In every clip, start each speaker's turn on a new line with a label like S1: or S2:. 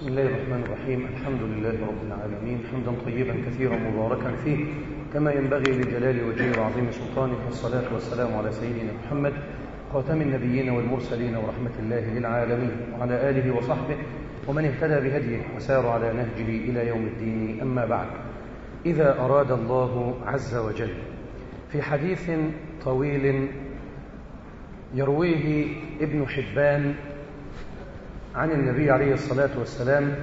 S1: بسم الله الرحمن الرحيم. الحمد لله رب العالمين. حمدا طيبا كثيرا مباركا فيه. كما ينبغي لجلال وجهه وعظيم سلطانه. والصلاة والسلام على سيدنا محمد خاتم النبيين والمرسلين ورحمة الله للعالمين وعلى آله وصحبه ومن اهتدى بهديه وسار على نهجه إلى يوم الدين. أما بعد إذا أراد الله عز وجل في حديث طويل يرويه ابن حبان عن النبي عليه الصلاة والسلام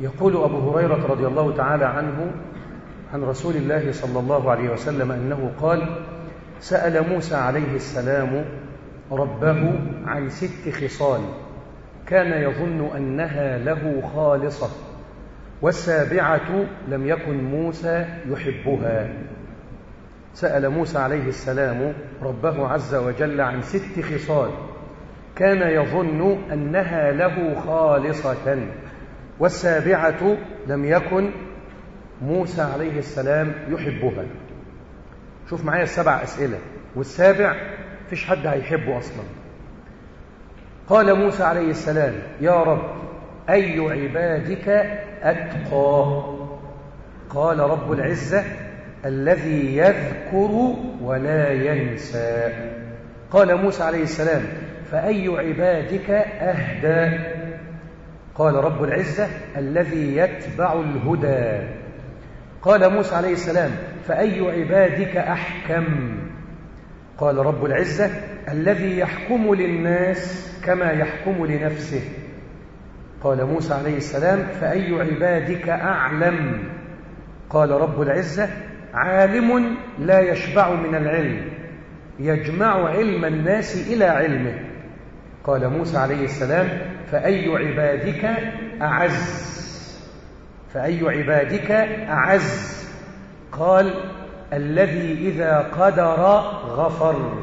S1: يقول أبو هريرة رضي الله تعالى عنه عن رسول الله صلى الله عليه وسلم أنه قال سأل موسى عليه السلام ربه عن ست خصال كان يظن أنها له خالصة والسابعة لم يكن موسى يحبها. سأل موسى عليه السلام ربه عز وجل عن ست خصال كان يظن أنها له خالصة. والسابعة لم يكن موسى عليه السلام يحبها. شوف معايا السبع أسئلة. والسابع فيش حد هيحبه أصلا. قال موسى عليه السلام يا رب أي عبادك أتقى؟ قال رب العزة الذي يذكر ولا ينسى. قال موسى عليه السلام فأي عبادك أهدى؟ قال رب العزة الذي يتبع الهدى. قال موسى عليه السلام فأي عبادك أحكم؟ قال رب العزة الذي يحكم للناس كما يحكم لنفسه. قال موسى عليه السلام فأي عبادك أعلم؟ قال رب العزة عالم لا يشبع من العلم يجمع علم الناس إلى علمه. قال موسى عليه السلام فأي عبادك أعز؟ فأي عبادك أعز؟ قال الذي إذا قدر غفر.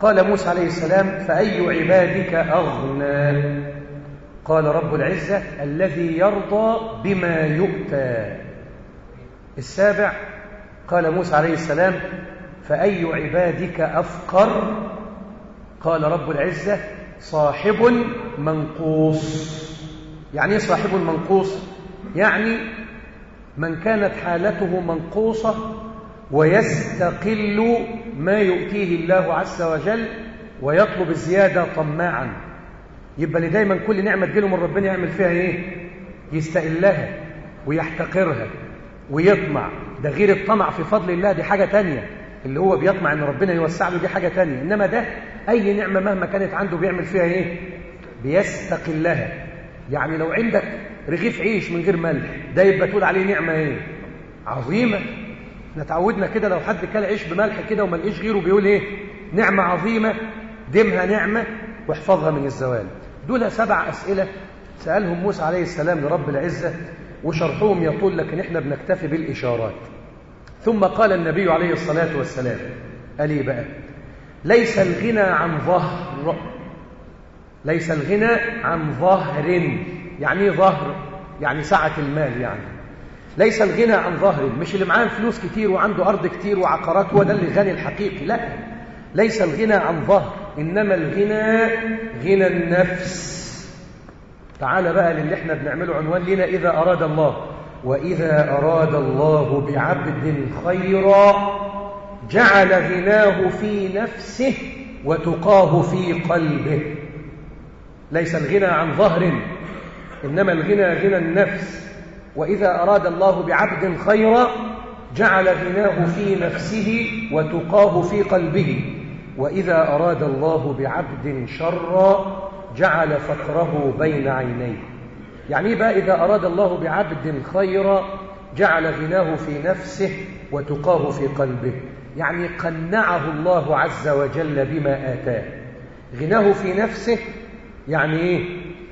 S1: قال موسى عليه السلام فأي عبادك أغنى؟ قال رب العزة الذي يرضى بما يؤتى. السابع قال موسى عليه السلام فأي عبادك أفقر؟ قال رب العزة صاحب منقوص. يعني إيه صاحب منقوص؟ يعني من كانت حالته منقوصة ويستقل ما يؤتيه الله عز وجل ويطلب الزيادة طماعا. يبقى اللي دايما كل نعمة تجيله من ربنا يعمل فيها إيه؟ يستقلها ويحتقرها ويطمع. ده غير الطمع في فضل الله دي حاجة تانية. اللي هو بيطمع إن ربنا يوسع له دي حاجة تانية. إنما ده أي نعمة مهما كانت عنده بيعمل فيها إيه؟ بيستقلها. يعني لو عندك رغيف عيش من غير ملح ده يبقى تقول عليه نعمة إيه؟ عظيمة. إحنا اتعودنا كده لو حد كل عيش بملح كده وما لقيش غيره بيقول إيه؟ نعمة عظيمة دمها نعمة واحفظها من الزوال. دول سبع أسئلة سألهم موسى عليه السلام لرب العزة وشرحهم يطول لكن إحنا بنكتفي بالإشارات. ثم قال النبي عليه الصلاة والسلام قال إيه بقى ليس الغنى عن ظهر ليس الغنى عن ظهر يعني إيه ظهر يعني سعة المال يعني. ليس الغنى عن ظهر مش اللي معاه فلوس كتير وعنده أرض كتير وعقارات هو ده اللي غني الحقيقي لا. ليس الغنى عن ظهر إنما الغنى غنى النفس. تعال بقى للي إحنا بنعمله عنوان لنا إذا أراد الله. وإذا أراد الله بعبد خيرا جعل غناه في نفسه وتقاه في قلبه. ليس الغنى عن ظهر إنما الغنى غنى النفس. وإذا أراد الله بعبد خيرا جعل غناه في نفسه وتقاه في قلبه. وإذا أراد الله بعبد شرا جعل فقره بين عينيه. يعني بقى إذا أراد الله بعبد خيرا جعل غناه في نفسه وتقاه في قلبه. يعني قنعه الله عز وجل بما آتاه. غناه في نفسه يعني إيه؟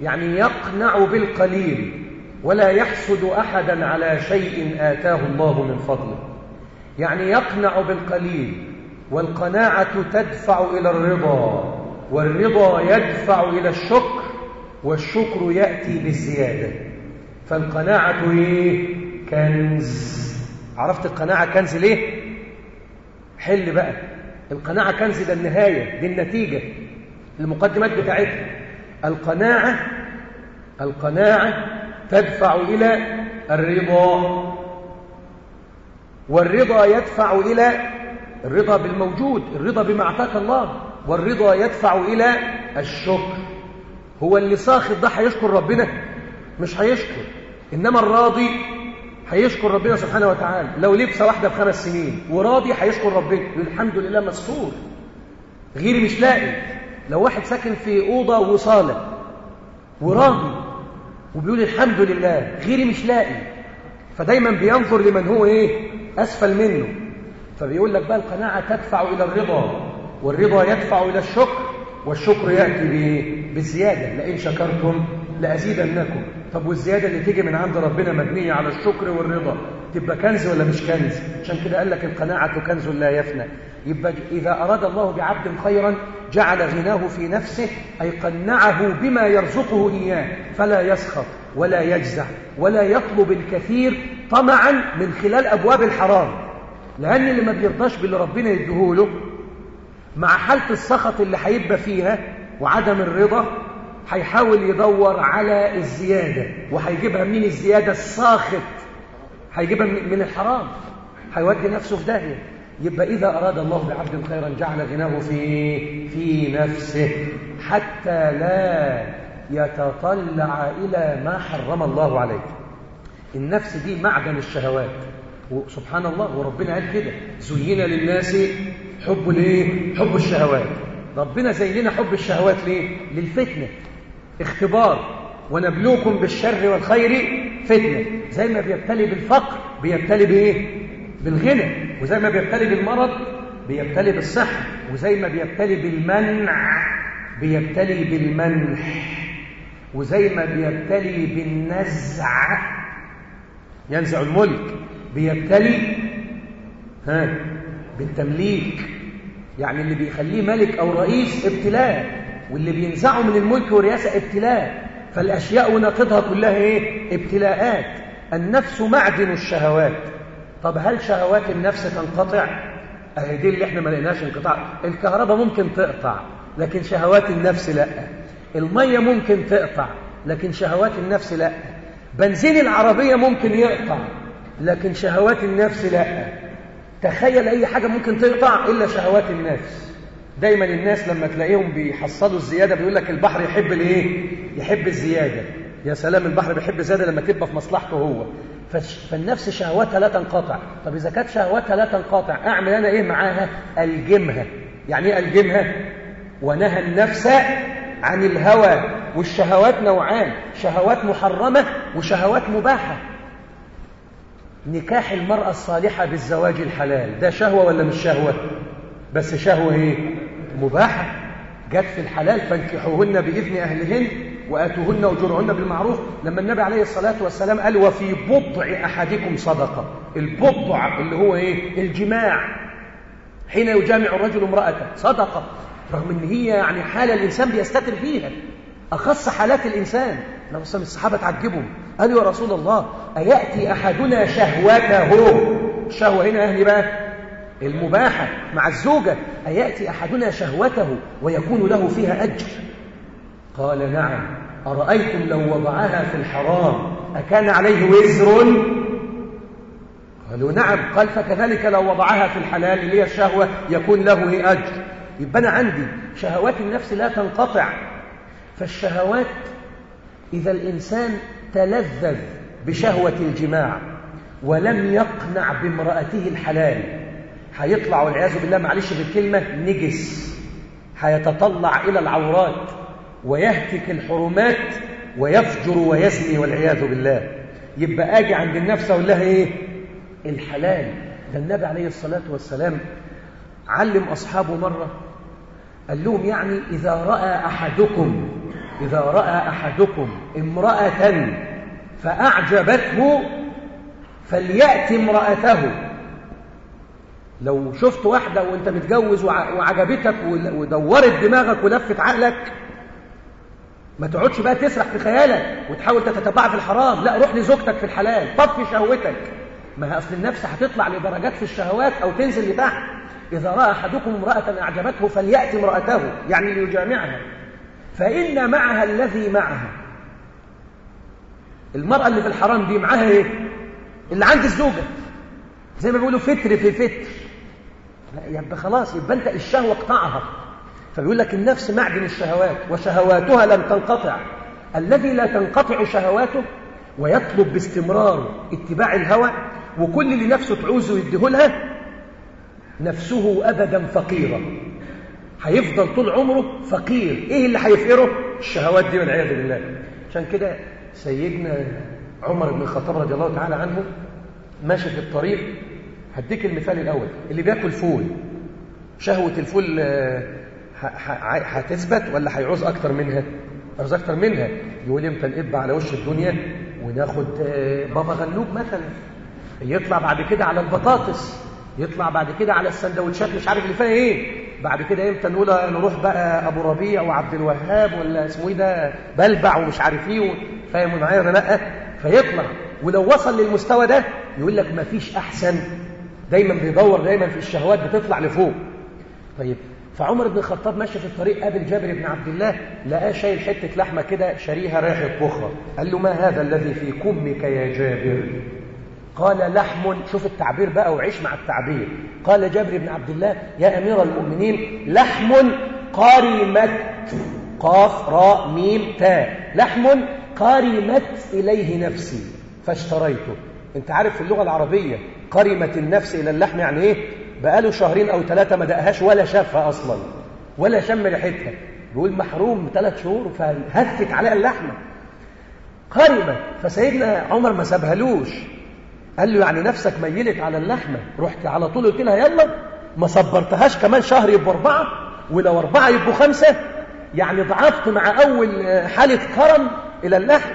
S1: يعني يقنع بالقليل ولا يحسد أحدا على شيء آتاه الله من فضله. يعني يقنع بالقليل والقناعة تدفع إلى الرضا والرضا يدفع إلى الشكر والشكر يأتي بالزيادة. فالقناعة إيه؟ كنز. عرفت القناعة كنز ليه؟ حل بقى. القناعة كنز ده النهاية دي النتيجة المقدمات بتاعتها. القناعة القناعة تدفع إلى الرضا. والرضا يدفع إلى الرضا بالموجود الرضا بما أعطاك الله. والرضا يدفع إلى الشكر. هو اللي ساخط ده هيشكر ربنا مش هيشكر. إنما الراضي هيشكر ربنا سبحانه وتعالى. لو لبسه واحدة بخمس سنين وراضي هيشكر ربنا. الحمد لله مستور غيري مش لاقي. لو واحد ساكن في أوضة وصالة وراضي وبيقول الحمد لله غيري مش لاقي. فدايما بينظر لمن هو إيه؟ أسفل منه. فبيقول لك بقى القناعة تدفع إلى الرضا والرضا يدفع إلى الشكر والشكر يأتي بالزيادة لئن شكرتم لأزيدنكم. طب والزيادة اللي تيجي من عند ربنا مبنية على الشكر والرضا تبقى كنز ولا مش كنز؟ عشان كده قال لك القناعة كنز لا يفنى. يبقى إذا أراد الله بعبد خيرا جعل غناه في نفسه أي قنعه بما يرزقه إياه فلا يسخط ولا يجزع ولا يطلب الكثير طمعا من خلال أبواب الحرام. لأن اللي ما بيرضاش باللي ربنا يديهوله مع حالة السخط اللي هيبقى فيها وعدم الرضا هيحاول يدور على الزيادة وهيجيبها منين الزيادة الساخط. هيجيبها من الحرام. هيودي نفسه في داهية. يبقى إذا أراد الله بعبد خيرا جعل غناه في في نفسه حتى لا يتطلع إلى ما حرم الله عليه. النفس دي معدن الشهوات. وسبحان الله وربنا قال كده زين للناس حب الإيه؟ حب الشهوات. ربنا زين لنا حب الشهوات ليه؟ للفتنة. اختبار. ونبلوكم بالشر والخير فتنة. زي ما بيبتلي بالفقر بيبتلي بإيه؟ بالغنى. وزي ما بيبتلي بالمرض بيبتلي بالصحة. وزي ما بيبتلي بالمنع بيبتلي بالمنح. وزي ما بيبتلي بالنزع ينزع الملك. بيبتلي ها بالتمليك. يعني اللي بيخليه ملك أو رئيس ابتلاء واللي بينزعه من الملك والرئاسة ابتلاء. فالأشياء وناقضها كلها إيه؟ ابتلاءات. النفس معدن الشهوات. طب هل شهوات النفس تنقطع؟ أهي دي اللي إحنا ما لقيناش انقطاع. الكهرباء ممكن تقطع لكن شهوات النفس لأ. المية ممكن تقطع لكن شهوات النفس لأ. بنزين العربية ممكن يقطع لكن شهوات النفس لأ. تخيل أي حاجة ممكن تقطع إلا شهوات النفس دايما الناس لما تلاقيهم بيحصلوا الزيادة بيقول لك البحر يحب الإيه؟ يحب الزيادة. يا سلام البحر بيحب الزيادة لما تبقى في مصلحته هو. فالنفس شهواتها لا تنقطع. طب إذا كانت شهواتها لا تنقطع أعمل أنا إيه معاها؟ ألجمها. يعني إيه ألجمها؟ ونهى النفس عن الهوى والشهوات نوعان. شهوات محرمة وشهوات مباحة. نكاح المرأة الصالحة بالزواج الحلال ده شهوة ولا مش شهوة؟ بس شهوة إيه؟ مباحة. جت في الحلال فانكحوهن بإذن أهلهن وآتوهن أجورهن بالمعروف. لما النبي عليه الصلاة والسلام قال وفي بضع أحدكم صدقة. البضع اللي هو إيه؟ الجماع. حين يجامع الرجل امرأته. صدقة. رغم إن هي يعني حالة الإنسان بيستتر فيها. أخص حالات الإنسان. لو الصحابة تعجبهم. قالوا يا رسول الله أيأتي أحدنا شهوته؟ الشهوة هنا أهلي بقى المباحة مع الزوجة. أيأتي أحدنا شهوته ويكون له فيها أجر؟ قال نعم. أرأيتم لو وضعها في الحرام أكان عليه وزر؟ قالوا نعم. قال فكذلك لو وضعها في الحلال اللي هي الشهوة يكون له أجر. يبقى أنا عندي شهوات النفس لا تنقطع. فالشهوات إذا الإنسان تلذذ بشهوة الجماع ولم يقنع بامرأته الحلال. هيطلع والعياذ بالله معلش بالكلمة نجس. هيتطلع إلى العورات ويهتك الحرمات ويفجر ويزني والعياذ بالله. يبقى آجي عند النفس أقول لها إيه؟ الحلال. ده النبي عليه الصلاة والسلام علم أصحابه مرة قال لهم يعني إذا رأى أحدكم إذا رأى أحدكم امرأة فأعجبته فليأتي امرأته. لو شفت واحدة وأنت متجوز وعجبتك ودورت دماغك ولفت عقلك ما تقعدش بقى تسرح في خيالك وتحاول تتتبع في الحرام. لا روح لزوجتك في الحلال طفي شهوتك. ما هي أصل النفس هتطلع لدرجات في الشهوات أو تنزل لتحت. إذا رأى أحدكم امرأة أعجبته فليأتي امرأته يعني ليجامعها. فإن معها الذي معها. المرأة اللي في الحرام دي معاها إيه؟ اللي عند الزوجة. زي ما بيقولوا فتر في فتر يبقى خلاص يبقى أنت الشهوة اقطعها. فبيقول لك النفس معدن الشهوات وشهواتها لم تنقطع. الذي لا تنقطع شهواته ويطلب باستمرار اتباع الهوى وكل اللي نفسه تعوزه يديهولها نفسه أبدا فقيرة هيفضل طول عمره فقير. إيه اللي هيفقره؟ الشهوات دي والعياذ بالله. عشان كده سيدنا عمر بن الخطاب رضي الله تعالى عنه ماشي في الطريق. هديك المثال الأول. اللي بياكل فول. شهوة الفول هتثبت ولا هيعوز أكتر منها؟ عاوز أكتر منها. يقول إمتى نقب على وش الدنيا وناخد بابا غلوب مثلا. يطلع بعد كده على البطاطس. يطلع بعد كده على السندوتشات مش عارف اللي فيها إيه. بعد كده إمتى نقول نروح بقى أبو ربيع وعبد الوهاب ولا اسمه إيه ده بلبع ومش عارف إيه فاهم معايا ولا لأ؟ فيطلع. ولو وصل للمستوى ده يقول لك ما فيش أحسن. دايما بيدور دايما في الشهوات بتطلع لفوق. طيب فعمر بن الخطاب ماشي في الطريق قابل جابر بن عبد الله لقاه شايل حتة لحمة كده شاريها رايح يطبخها قال له ما هذا الذي في كمك يا جابر؟ قال لحم شوف التعبير بقى وعيش مع التعبير. قال جابر بن عبد الله يا أمير المؤمنين لحم قرمت قاف راء ميم تاء. لحم قرمت إليه نفسي فاشتريته. أنت عارف في اللغة العربية قرمت النفس إلى اللحم يعني إيه؟ بقاله شهرين أو ثلاثة ما دقهاش ولا شافها أصلا ولا شم ريحتها. بيقول محروم ثلاث شهور فهفت عليها اللحمة. قرمت فسيدنا عمر ما سابهالوش. قال له يعني نفسك ميلت على اللحمة. رحت على طول قلت لها يلا. ما صبرتهاش كمان شهر يبقوا أربعة. ولو أربعة يبقوا خمسة. يعني ضعفت مع أول حالة كرم إلى اللحم.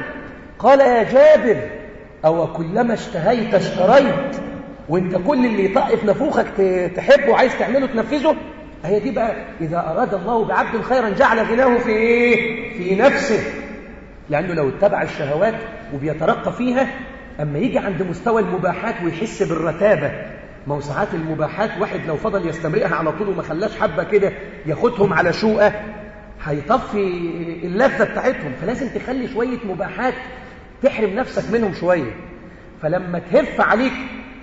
S1: قال يا جابر أو كلما اشتهيت اشتريت. وانت كل اللي يطقف نفوخك تحبه وعايز تعمله تنفذه. هي دي بقى إذا أراد الله بعبد خيرا جعل غناه في إيه؟ في نفسه. لأنه لو اتبع الشهوات وبيترقى فيها أما يجي عند مستوى المباحات ويحس بالرتابة ما هو ساعات المباحات واحد لو فضل يستمرئها على طول وما خلاش حبة كده ياخدهم على شوقة هيطفي اللذة بتاعتهم. فلازم تخلي شوية مباحات تحرم نفسك منهم شوية. فلما تهف عليك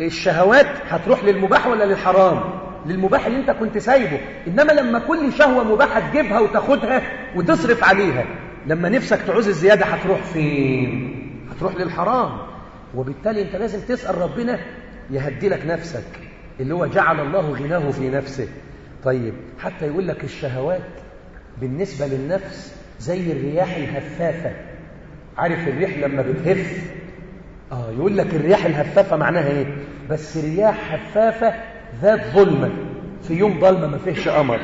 S1: الشهوات هتروح للمباح ولا للحرام؟ للمباح اللي انت كنت سايبه. إنما لما كل شهوة مباحة تجيبها وتاخدها وتصرف عليها لما نفسك تعوز الزيادة هتروح فين؟ هتروح للحرام. وبالتالي انت لازم تسأل ربنا يهدي لك نفسك اللي هو جعل الله غناه في نفسه. طيب حتى يقول لك الشهوات بالنسبة للنفس زي الرياح الهفافة. عارف الريح لما بتهف؟ آه يقول لك الرياح الهفافة معناها إيه؟ بس رياح هفافة ذات ظلمة. في يوم ظلمة ما فيهش قمر.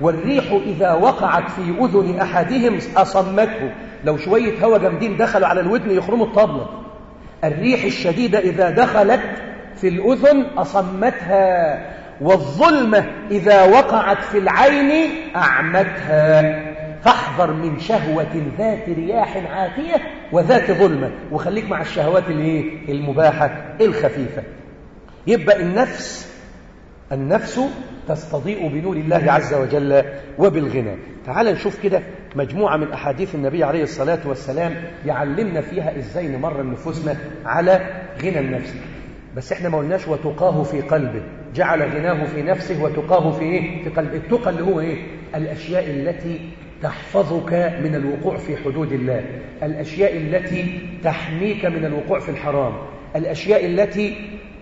S1: والريح إذا وقعت في أذن أحدهم أصمته. لو شوية هوا جامدين دخلوا على الودن يخرموا الطبلة. الريح الشديدة إذا دخلت في الأذن أصمتها والظلمة إذا وقعت في العين أعمتها. فاحذر من شهوة ذات رياح عاتية وذات ظلمة وخليك مع الشهوات الإيه؟ المباحة الخفيفة. يبقى النفس النفس تستضيء بنور الله عز وجل وبالغنى. تعال نشوف كده مجموعة من أحاديث النبي عليه الصلاة والسلام يعلمنا فيها إزاي نمر نفوسنا على غنى النفس. بس إحنا ما قلناش وتقاه في قلبه. جعل غناه في نفسه وتقاه في إيه؟ في قلبه. التقى اللي هو إيه؟ الأشياء التي تحفظك من الوقوع في حدود الله. الأشياء التي تحميك من الوقوع في الحرام. الأشياء التي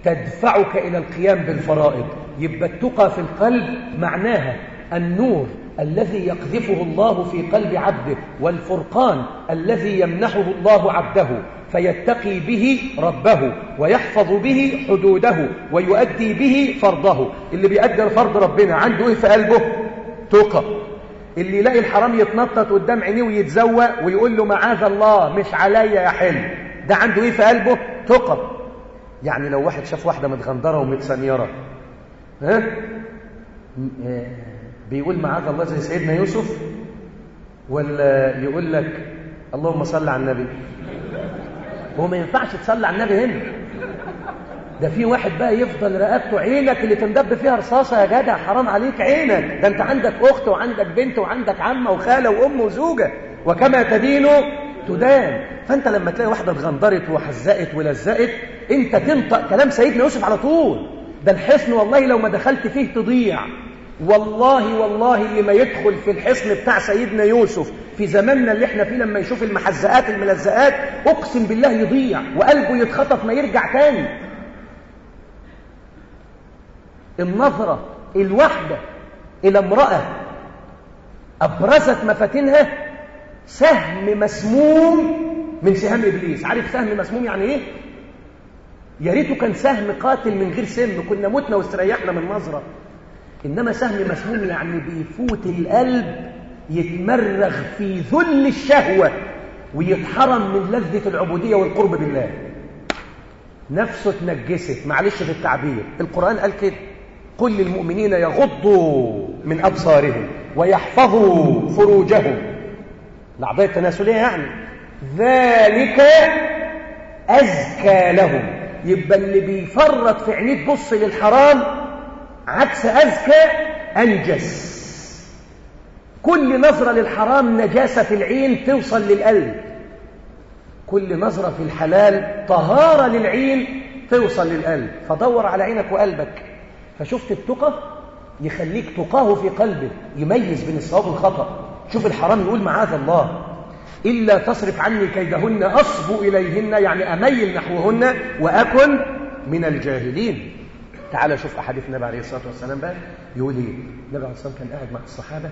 S1: تدفعك إلى القيام بالفرائض. يبقى التقى في القلب معناها النور الذي يقذفه الله في قلب عبده والفرقان الذي يمنحه الله عبده فيتقي به ربه ويحفظ به حدوده ويؤدي به فرضه. اللي بيأدي فرض ربنا عنده إيه في قلبه؟ تقى. اللي يلاقي الحرام يتنطط قدام عينيه ويتزوق ويقول له معاذ الله مش عليا يا حلم. ده عنده إيه في قلبه؟ تقى. يعني لو واحد شاف واحدة متغندرة ومتسنيرة. ها؟ بيقول معاذ الله زي سيدنا يوسف؟ ولا يقول لك اللهم صل على النبي؟ هو ما ينفعش تصلي على النبي هنا. ده في واحد بقى يفضل رقبته عينك اللي تندب فيها رصاصة يا جدع حرام عليك عينك. ده انت عندك أخت وعندك بنت وعندك عمة وخالة وأم وزوجة. وكما تدين تدان. فأنت لما تلاقي واحدة اتغندرت وحزقت ولزقت انت تنطق كلام سيدنا يوسف على طول. ده الحصن والله لو ما دخلت فيه تضيع. والله والله اللي ما يدخل في الحصن بتاع سيدنا يوسف في زماننا اللي إحنا فيه لما يشوف المحزقات الملزقات اقسم بالله يضيع وقلبه يتخطف ما يرجع تاني. النظرة الواحدة إلى امرأة أبرزت مفاتنها سهم مسموم من سهام إبليس. عارف سهم مسموم يعني إيه؟ يا ريته كان سهم قاتل من غير سم كنا متنا واستريحنا من نظرة. إنما سهم مسموم يعني بيفوت القلب يتمرغ في ذل الشهوة ويتحرم من لذة العبودية والقرب بالله. نفسه اتنجست. معلش في التعبير. القرآن قال كده. قل للمؤمنين يغضوا من أبصارهم ويحفظوا فروجهم. الأعضاء التناسلية يعني. ذلك أزكى لهم. يبقى اللي بيفرط في عينيه تبص للحرام عكس أزكى أنجس. كل نظرة للحرام نجاسة في العين توصل للقلب. كل نظرة في الحلال طهارة للعين توصل للقلب. فدور على عينك وقلبك. فشفت التقى؟ يخليك تقاه في قلبك. يميز بين الصواب والخطأ شوف الحرام يقول معاذ الله. إلا تصرف عني كيدهن أصب إليهن يعني أميل نحوهن وأكن من الجاهلين. تعال شوف أحاديث النبي عليه الصلاة والسلام بقى. يقول إيه النبي عليه الصلاة كان قاعد مع الصحابة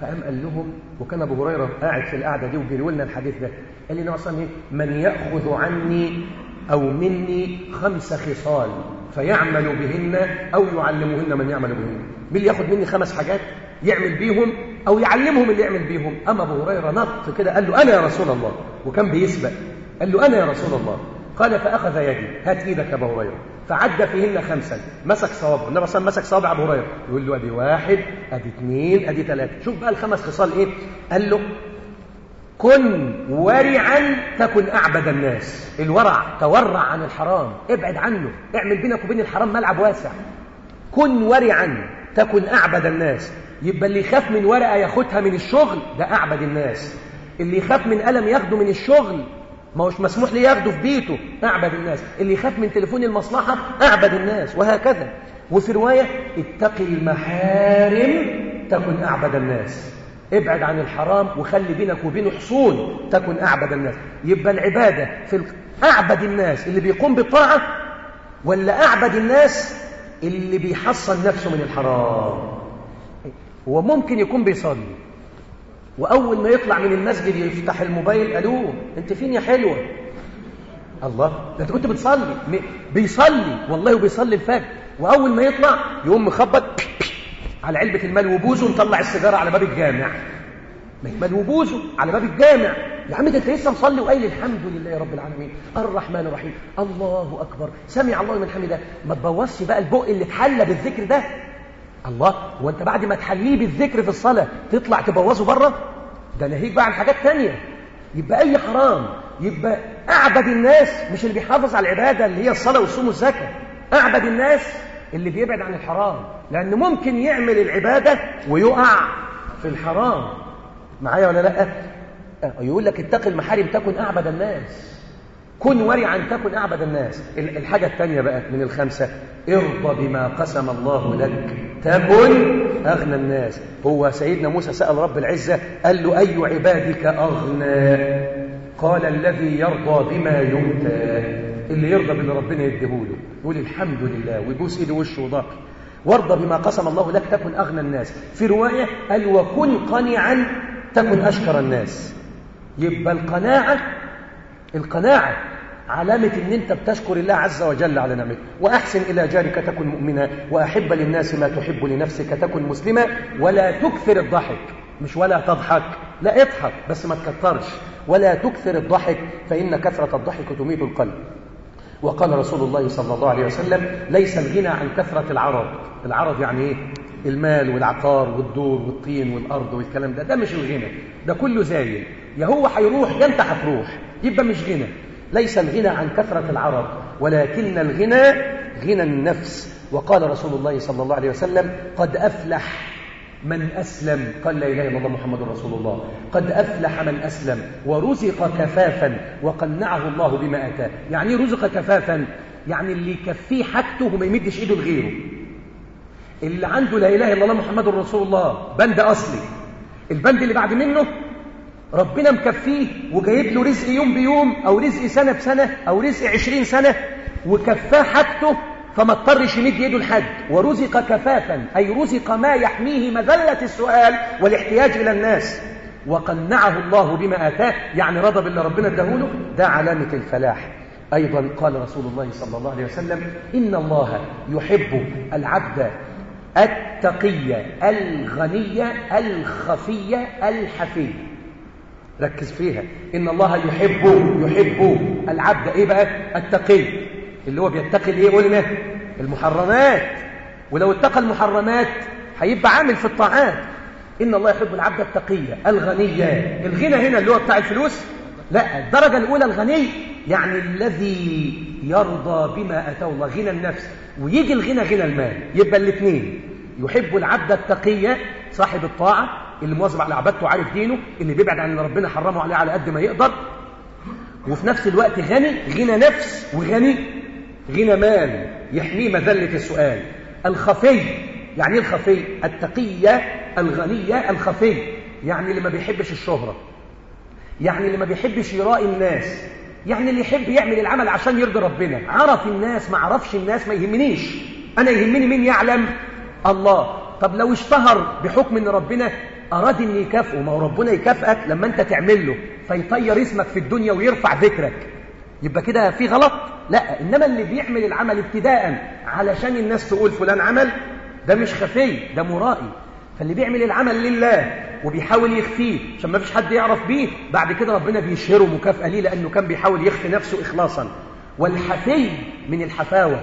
S1: فقام قال لهم وكان أبو هريرة قاعد في القعدة دي وبيقول لنا الحديث ده. قال لي النبي عليه إيه؟ من يأخذ عني أو مني خمس خصال فيعمل بهن أو يعلمهن من يعمل بهن. مين اللي مني خمس حاجات؟ يعمل بيهم أو يعلمهم اللي يعمل بيهم. أما أبو هريرة نط كده قال له أنا يا رسول الله. وكان بيسبق. قال له أنا يا رسول الله. قال فأخذ يدي. هات إيدك يا أبو هريرة. فعد فيهن خمسا. مسك صوابه النبي صلى مسك صوابع أبو هريرة. يقول له أدي واحد أدي اثنين أدي ثلاثة. شوف بقى الخمس خصال إيه؟ قال له كن ورعا تكن أعبد الناس. الورع تورع عن الحرام. ابعد عنه. اعمل بينك وبين الحرام ملعب واسع. كن ورعا تكن أعبد الناس. يبقى اللي يخاف من ورقة ياخدها من الشغل ده أعبد الناس. اللي يخاف من قلم ياخده من الشغل ما هوش مسموح ليه ياخده في بيته أعبد الناس. اللي يخاف من تليفون المصلحة أعبد الناس وهكذا. وفي رواية اتق المحارم تكن أعبد الناس. ابعد عن الحرام وخلي بينك وبينه حصون تكن أعبد الناس. يبقى العبادة في أعبد الناس. اللي بيقوم بالطاعة ولا أعبد الناس اللي بيحصن نفسه من الحرام؟ هو ممكن يكون بيصلي. وأول ما يطلع من المسجد يفتح الموبايل قالوه أنت فين يا حلوة؟ الله ده أنت كنت بتصلي. بيصلي والله وبيصلي الفجر. وأول ما يطلع يقوم مخبط على علبة المال وبوزه ومطلع السيجارة على باب الجامع. مال وبوزه على باب الجامع. يا عم ده أنت لسه مصلي وقايل الحمد لله رب العالمين. الرحمن الرحيم. الله أكبر. سمع الله من حمده. ما تبوظش بقى البق اللي اتحلى بالذكر ده. الله هو انت بعد ما تحليه بالذكر في الصلاة تطلع تبوظه بره؟ ده ناهيك بقى عن حاجات تانية. يبقى أي حرام يبقى أعبد الناس مش اللي بيحافظ على العبادة اللي هي الصلاة والصوم والزكاة. أعبد الناس اللي بيبعد عن الحرام لأن ممكن يعمل العبادة ويقع في الحرام. معايا ولا لأ؟ يقول لك اتق المحارم تكن أعبد الناس. كن ورعا تكن أعبد الناس. الحاجة الثانية بقى من الخمسة ارضى بما قسم الله لك. تكن أغنى الناس. هو سيدنا موسى سأل رب العزة قال له أي عبادك أغنى؟ قال الذي يرضى بما يؤتى. اللي يرضى باللي ربنا يديهوله. يقول الحمد لله. ويبوس إيده وشه وضهره وارضى بما قسم الله لك تكن أغنى الناس. في رواية قال وكن قنعا تكن أشكر الناس. يبقى القناعة القناعة علامة إن أنت بتشكر الله عز وجل على نعمته وأحسن إلى جارك تكن مؤمنا وأحب للناس ما تحب لنفسك تكن مسلما. ولا تكثر الضحك مش ولا تضحك لا اضحك بس ما تكترش. ولا تكثر الضحك فإن كثرة الضحك تميت القلب. وقال رسول الله صلى الله عليه وسلم ليس الغنى عن كثرة العرض. العرض يعني إيه؟ المال والعقار والدور والطين والأرض والكلام ده. ده مش الغنى ده كله زايل. يا هو هيروح يا انت هتروح يبقى مش غنى. ليس الغنى عن كثرة العرض ولكن الغنى غنى النفس. وقال رسول الله صلى الله عليه وسلم قد أفلح من أسلم. قال لا إله إلا الله محمد رسول الله. قد أفلح من أسلم ورزق كفافا وقنعه الله بما أتاه يعني رزق كفافا؟ يعني اللي يكفيه حاجته وما يمدش إيده لغيره. اللي عنده لا إله إلا الله محمد رسول الله بند أصلي. البند اللي بعد منه ربنا مكفيه وجايب له رزق يوم بيوم أو رزق سنة بسنة أو رزق عشرين سنة وكفاه حاجته فما اضطرش يمد يده لحد. ورزق كفافا أي رزق ما يحميه مذلة السؤال والاحتياج إلى الناس. وقنعه الله بما آتاه يعني رضى باللي ربنا اداهوله ده علامة الفلاح. أيضا قال رسول الله صلى الله عليه وسلم إن الله يحب العبد التقي الغني الخفي الحفي. ركز فيها. إن الله يحب يحب العبد إيه بقى؟ التقي. اللي هو بيتقي الإيه؟ قلنا المحرمات. ولو اتقى المحرمات هيبقى عامل في الطاعات. إن الله يحب العبد التقي الغني الغنى هنا اللي هو بتاع الفلوس؟ لا الدرجة الأولى الغني يعني الذي يرضى بما أتاه الله غنى النفس. ويجي الغنى غنى المال. يبقى الاثنين يحب العبد التقي صاحب الطاعة اللي مواظب على عبادته وعارف دينه اللي بيبعد عن اللي ربنا حرمه عليه على قد ما يقدر. وفي نفس الوقت غني غنى نفس وغني. غنى مال يحميه مذلة السؤال. الخفي يعني إيه الخفي؟ التقية الغنية الخفي. يعني اللي ما بيحبش الشهرة. يعني اللي ما بيحبش يرائي الناس. يعني اللي يحب يعمل العمل عشان يرضي ربنا. عرف الناس ما عرفش الناس ما يهمنيش. أنا يهمني مين يعلم؟ الله. طب لو اشتهر بحكم إن ربنا أراد أن يكافئه ما هو ربنا يكافئك لما أنت تعمل له فيطير اسمك في الدنيا ويرفع ذكرك. يبقى كده في غلط؟ لا إنما اللي بيعمل العمل ابتداء علشان الناس تقول فلان عمل ده مش خفي ده مرائي. فاللي بيعمل العمل لله وبيحاول يخفيه عشان ما فيش حد يعرف بيه بعد كده ربنا بيشهره مكافأة ليه؟ لأنه كان بيحاول يخفي نفسه إخلاصا. والحفي من الحفاوة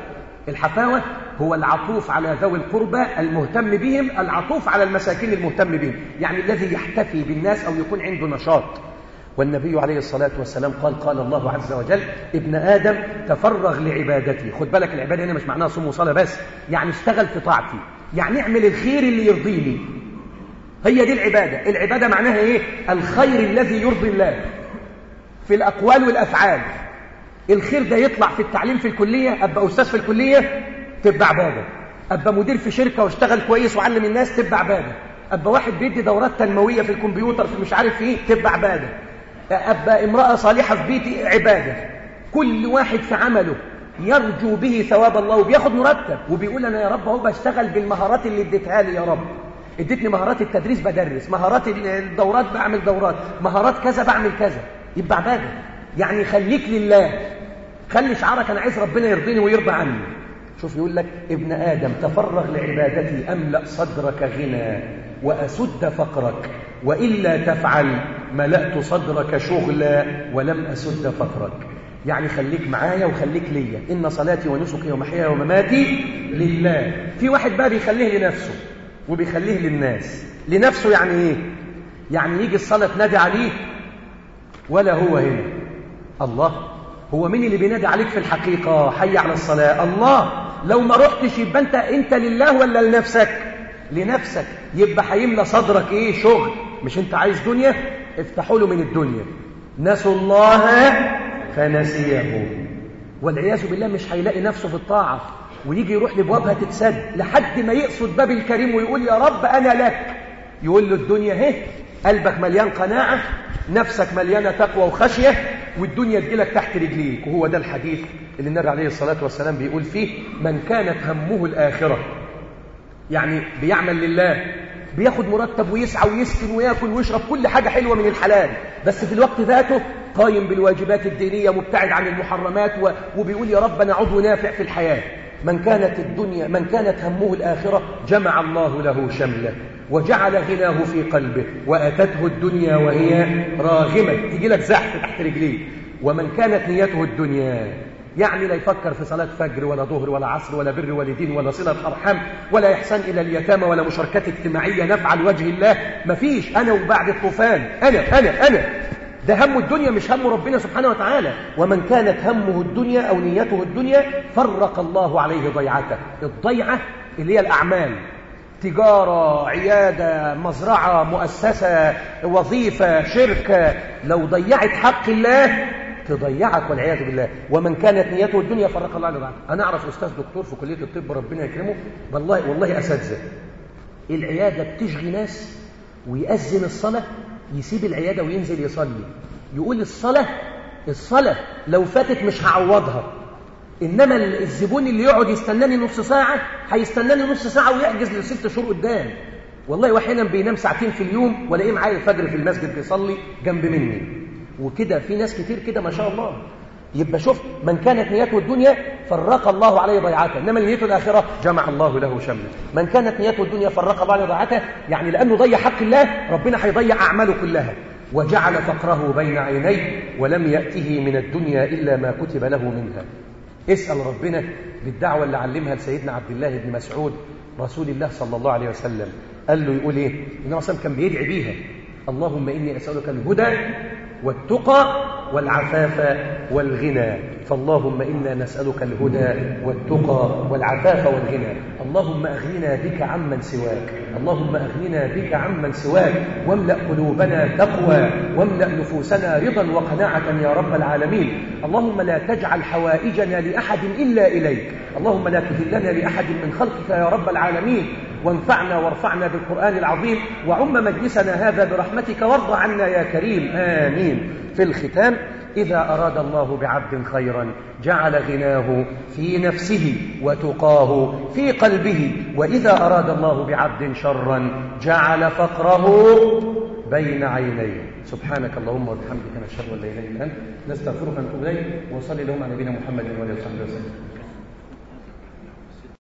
S1: الحفاوة هو العطوف على ذوي القربى المهتم بهم العطوف على المساكين المهتم بهم يعني الذي يحتفي بالناس أو يكون عنده نشاط. والنبي عليه الصلاة والسلام قال قال الله عز وجل ابن آدم تفرغ لعبادتي. خد بالك العبادة هنا مش معناها صوم وصلاة بس يعني اشتغل في طاعتي يعني اعمل الخير اللي يرضيني. هي دي العبادة. العبادة معناها إيه؟ الخير الذي يرضي الله في الأقوال والأفعال. الخير ده يطلع في التعليم في الكلية أبقى أستاذ في الكلية تبقى عبادة أبقى مدير في شركة واشتغل كويس وعلم الناس تبقى عبادة أبقى واحد بيدي دورات تنموية في الكمبيوتر في مش عارف إيه تبقى عبادة أبقى امرأة صالحة في بيتي عبادة. كل واحد في عمله يرجو به ثواب الله وبياخد مرتب. وبيقول أنا يا رب أهو بشتغل بالمهارات اللي اديتها لي يا رب. اديتني مهارات التدريس بدرس مهارات الدورات بعمل دورات مهارات كذا بعمل كذا. يبقى عبادة. يعني خليك لله. خلي شعارك أنا عايز ربنا يرضيني ويرضى عني. شوف يقول لك ابن آدم تفرغ لعبادتي أملأ صدرك غنى وأسد فقرك وإلا تفعل ملأت صدرك شغلا ولم أسد فقرك يعني خليك معايا وخليك ليا. إن صلاتي ونسكي ومحياي ومماتي لله. في واحد بقى بيخليه لنفسه وبيخليه للناس. لنفسه يعني إيه؟ يعني يجي الصلاة تنادي عليه ولا هو هنا. الله. هو مين اللي بينادي عليك في الحقيقة؟ حي على الصلاة. الله. لو ما رحتش يبقى انت انت لله ولا لنفسك؟ لنفسك. يبقى هيملى صدرك إيه؟ شغل. مش انت عايز دنيا؟ افتحوا له من الدنيا. نسوا الله فنسيهم. والعياذ بالله مش هيلاقي نفسه في الطاعة. ويجي يروح لبوابها تتسد. لحد ما يقصد باب الكريم ويقول يا رب أنا لك. يقول له الدنيا اهي. قلبك مليان قناعة. نفسك مليانة تقوى وخشية. والدنيا تجيلك تحت رجليك. وهو ده الحديث اللي النبي عليه الصلاة والسلام بيقول فيه من كانت همه الآخرة. يعني بيعمل لله بياخد مرتب ويسعى ويسكن وياكل ويشرب كل حاجة حلوة من الحلال. بس في الوقت ذاته قايم بالواجبات الدينية مبتعد عن المحرمات وبيقول يا رب أنا عضو نافع في الحياة. من كانت الدنيا من كانت همه الآخرة جمع الله له شمله وجعل غناه في قلبه وأتته الدنيا وهي راغمة. تيجي لك زحف تحت رجليه. ومن كانت نيته الدنيا يعني لا يفكر في صلاة فجر ولا ظهر ولا عصر ولا بر والدين ولا صلة أرحام ولا إحسان إلى اليتامى ولا مشاركات اجتماعية. نفع لوجه الله. مفيش. أنا وبعد الطوفان. أنا أنا أنا. ده هم الدنيا مش هم ربنا سبحانه وتعالى. ومن كانت همه الدنيا أو نيته الدنيا فرق الله عليه ضيعته. الضيعة اللي هي الأعمال. تجارة عيادة مزرعة مؤسسة وظيفة شركة. لو ضيعت حق الله تضيعك والعياذ بالله. ومن كانت نيته الدنيا فرق الله عليه أنا أعرف أستاذ دكتور في كلية الطب ربنا يكرمه. والله والله أساتذة. العيادة بتشغي ناس ويأذن الصلاة يسيب العيادة وينزل يصلي. يقول الصلاة الصلاة لو فاتت مش هعوضها. إنما الزبون اللي يقعد يستناني نص ساعة هيستناني نص ساعة ويحجز لست شهور قدام. والله وأحيانا بينام ساعتين في اليوم ولاقيه معايا الفجر في المسجد بيصلي جنب مني. وكده في ناس كتير كده ما شاء الله. يبقى شوف من كانت نيته الدنيا فرق الله عليه ضيعته إنما نيته الآخرة جمع الله له شمله. من كانت نيته الدنيا فرق الله عليه ضيعته يعني لأنه ضيع حق الله ربنا هيضيع أعماله كلها. وجعل فقره بين عينيه ولم يأته من الدنيا إلا ما كتب له منها. اسأل ربنا بالدعوة اللي علمها لسيدنا عبد الله بن مسعود رسول الله صلى الله عليه وسلم. قال له يقول إيه؟ النبي صلى كان بيدعي بيها. اللهم إني أسألك الهدى والتقى والعفاف والغنى. فاللهم إنا نسألك الهدى والتقى والعفاف والغنى. اللهم أغننا بك عمن سواك. اللهم أغننا بك عمن سواك. واملأ قلوبنا تقوى. واملأ نفوسنا رضا وقناعة يا رب العالمين. اللهم لا تجعل حوائجنا لأحد إلا إليك. اللهم لا تذلنا لأحد من خلقك يا رب العالمين. وانفعنا وارفعنا بالقرآن العظيم وعم مجلسنا هذا برحمتك وارض عنا يا كريم. آمين. في الختام إذا أراد الله بعبد خيرا جعل غناه في نفسه وتقاه في قلبه. وإذا أراد الله بعبد شرا جعل فقره بين عينيه. سبحانك اللهم وبحمدك نشهد أن لا إله إلا أنت نستغفرك ونتوب إليك وصلي اللهم على نبينا محمد وعلى آله وصحبه وسلم.